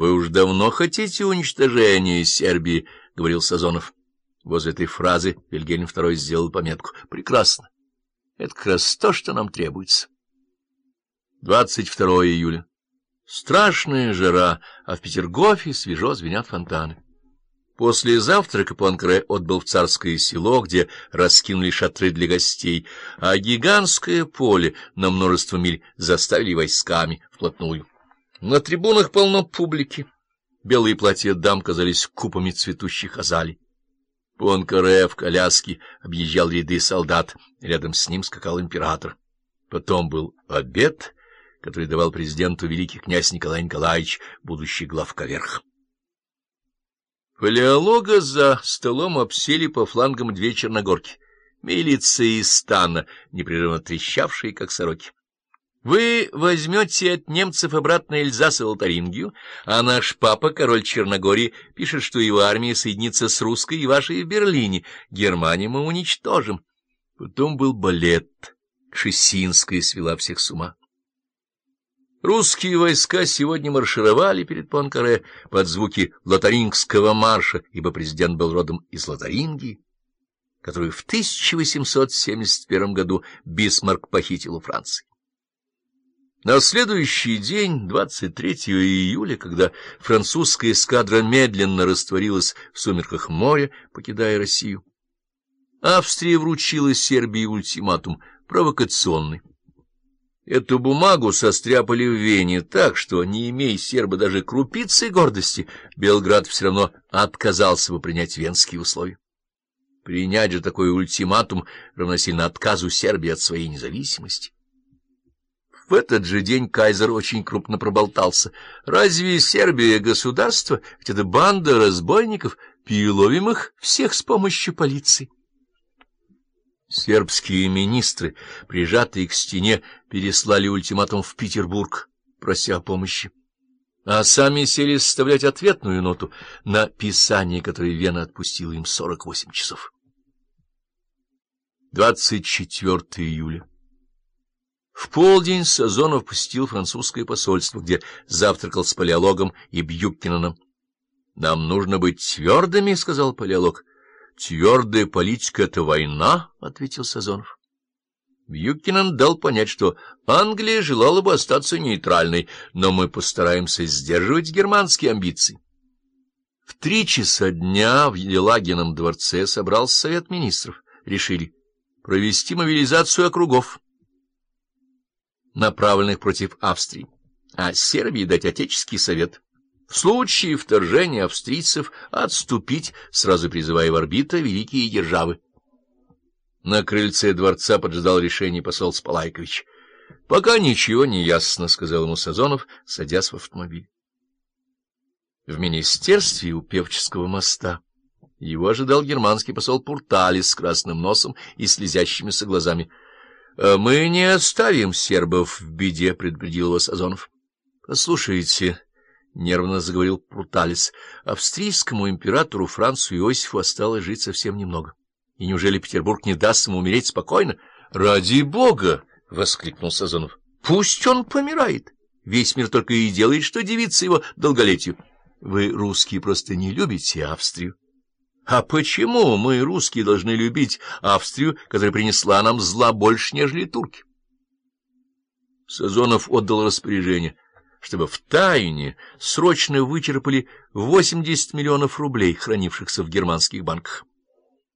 Вы уж давно хотите уничтожения Сербии, — говорил Сазонов. Возле этой фразы Вильгельм II сделал пометку. Прекрасно. Это как раз то, что нам требуется. 22 июля. Страшная жара, а в Петергофе свежо звенят фонтаны. После завтрака Пуанкре отбыл в царское село, где раскинули шатры для гостей, а гигантское поле на множество миль заставили войсками вплотную. На трибунах полно публики. Белые платья дам казались купами цветущих азалий. Пуанкаре в коляске объезжал ряды солдат, рядом с ним скакал император. Потом был обед, который давал президенту великий князь Николай Николаевич, будущий главковерх. Палеолога за столом обсели по флангам две черногорки, милиция из стана, непрерывно трещавшие, как сороки. Вы возьмете от немцев обратно Эльзас и Лотарингию, а наш папа, король Черногории, пишет, что его армия соединится с русской и вашей в Берлине. Германию мы уничтожим. Потом был балет. Кшесинская свела всех с ума. Русские войска сегодня маршировали перед Пуанкаре под звуки лотарингского марша, ибо президент был родом из Лотарингии, которую в 1871 году Бисмарк похитил у Франции. На следующий день, 23 июля, когда французская эскадра медленно растворилась в сумерках моря, покидая Россию, Австрия вручила Сербии ультиматум провокационный. Эту бумагу состряпали в Вене так, что, не имея сербы даже крупицы гордости, Белград все равно отказался бы принять венские условия. Принять же такой ультиматум равносильно отказу Сербии от своей независимости. В этот же день кайзер очень крупно проболтался. Разве Сербия государство, ведь это банда разбойников, переловим всех с помощью полиции? Сербские министры, прижатые к стене, переслали ультиматум в Петербург, прося о помощи. А сами сели составлять ответную ноту на писание, которое Вена отпустила им 48 часов. 24 июля. В полдень Сазонов посетил французское посольство, где завтракал с палеологом и Бьюккинаном. — Нам нужно быть твердыми, — сказал палеолог. — Твердая политика — это война, — ответил Сазонов. Бьюккинан дал понять, что Англия желала бы остаться нейтральной, но мы постараемся сдерживать германские амбиции. В три часа дня в Елагином дворце собрался совет министров. Решили провести мобилизацию округов направленных против Австрии, а Сербии дать Отеческий совет. В случае вторжения австрийцев отступить, сразу призывая в орбита великие державы. На крыльце дворца поджидал решение посол Спалайкович. — Пока ничего не ясно, — сказал ему Сазонов, садясь в автомобиль. В министерстве у Певческого моста его ожидал германский посол Пурталис с красным носом и слезящимися глазами —— Мы не оставим сербов в беде, — предупредил его Сазонов. — Послушайте, — нервно заговорил Пруталис, — австрийскому императору Францу Иосифу осталось жить совсем немного. И неужели Петербург не даст ему умереть спокойно? — Ради бога! — воскликнул Сазонов. — Пусть он помирает. Весь мир только и делает, что дивится его долголетию. Вы, русские, просто не любите Австрию. А почему мы, русские, должны любить Австрию, которая принесла нам зла больше, нежели турки? Сазонов отдал распоряжение, чтобы в тайне срочно вычерпали 80 миллионов рублей, хранившихся в германских банках.